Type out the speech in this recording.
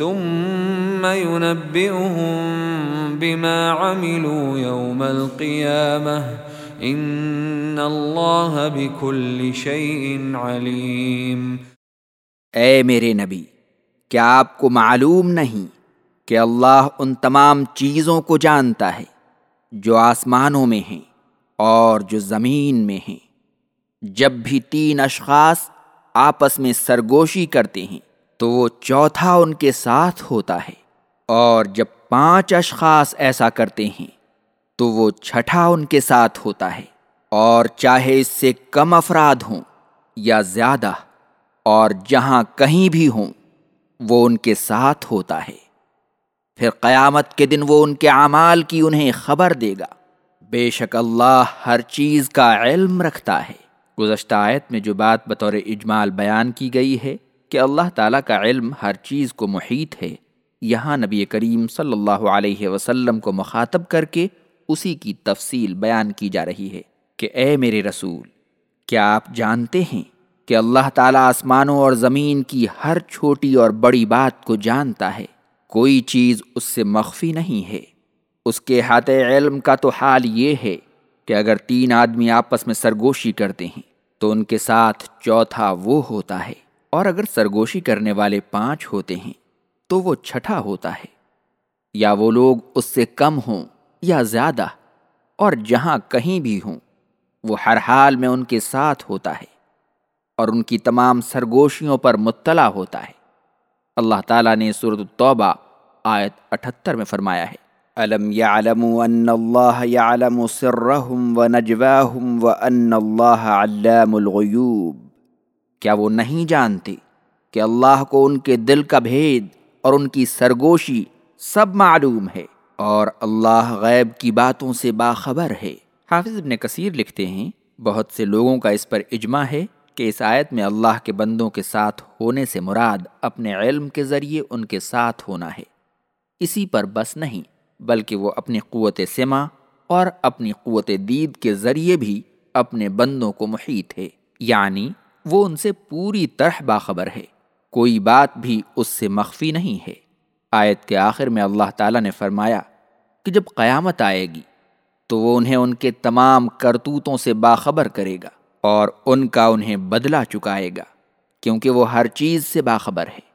ثم ينبئهم بما عملوا يوم القيامة. ان اللہ بكل شيء علیم اے میرے نبی، کیا آپ کو معلوم نہیں کہ اللہ ان تمام چیزوں کو جانتا ہے جو آسمانوں میں ہیں اور جو زمین میں ہیں؟ جب بھی تین اشخاص آپس میں سرگوشی کرتے ہیں تو وہ چوتھا ان کے ساتھ ہوتا ہے۔ اور جب پانچ اشخاص ایسا کرتے ہیں، تو وہ چھٹا ان کے ساتھ ہوتا ہے۔ اور چاہے اس سے کم افراد ہوں یا زیادہ، اور جہاں کہیں بھی ہوں، وہ ان کے ساتھ ہوتا ہے۔ پھر قیامت کے دن وہ ان کے اعمال کی انہیں خبر دے گا۔ بے شک اللہ ہر چیز کا علم رکھتا ہے۔ گزشتہ آیت میں جو بات بطور اجمال بیان کی گئی ہے کہ اللہ تعالیٰ کا علم ہر چیز کو محیط ہے۔ یہاں نبی کریم صلی اللہ علیہ وسلم کو مخاطب کر کے اسی کی تفصیل بیان کی جا رہی ہے کہ اے میرے رسول، کیا آپ جانتے ہیں کہ اللہ تعالیٰ آسمانوں اور زمین کی ہر چھوٹی اور بڑی بات کو جانتا ہے؟ کوئی چیز اس سے مخفی نہیں ہے۔ اس کے ہاتھ علم کا تو حال یہ ہے کہ اگر تین آدمی آپس میں سرگوشی کرتے ہیں تو ان کے ساتھ چوتھا وہ ہوتا ہے۔ اور اگر سرگوشی کرنے والے پانچ ہوتے ہیں، تو وہ چھٹا ہوتا ہے۔ یا وہ لوگ اس سے کم ہوں یا زیادہ، اور جہاں کہیں بھی ہوں، وہ ہر حال میں ان کے ساتھ ہوتا ہے۔ اور ان کی تمام سرگوشیوں پر مطلع ہوتا ہے۔ اللہ تعالیٰ نے صورت التوبہ آیت اٹھتر میں فرمایا ہے۔ علم ان اللہ یعلم سرہم و نجواہم و ان اللہ علام الغیوب کیا وہ نہیں جانتے کہ اللہ کو ان کے دل کا بھید اور ان کی سرگوشی سب معلوم ہے اور اللہ غیب کی باتوں سے باخبر ہے۔ حافظ ابن کثیر لکھتے ہیں، بہت سے لوگوں کا اس پر اجماع ہے کہ اس آیت میں اللہ کے بندوں کے ساتھ ہونے سے مراد اپنے علم کے ذریعے ان کے ساتھ ہونا ہے۔ اسی پر بس نہیں، بلکہ وہ اپنی قوت سما اور اپنی قوت دید کے ذریعے بھی اپنے بندوں کو محیط ہے۔ یعنی وہ ان سے پوری طرح باخبر ہے۔ کوئی بات بھی اس سے مخفی نہیں ہے۔ آیت کے آخر میں اللہ تعالیٰ نے فرمایا کہ جب قیامت آئے گی تو وہ انہیں ان کے تمام کرتوتوں سے باخبر کرے گا اور ان کا انہیں بدلہ چکائے گا، کیونکہ وہ ہر چیز سے باخبر ہے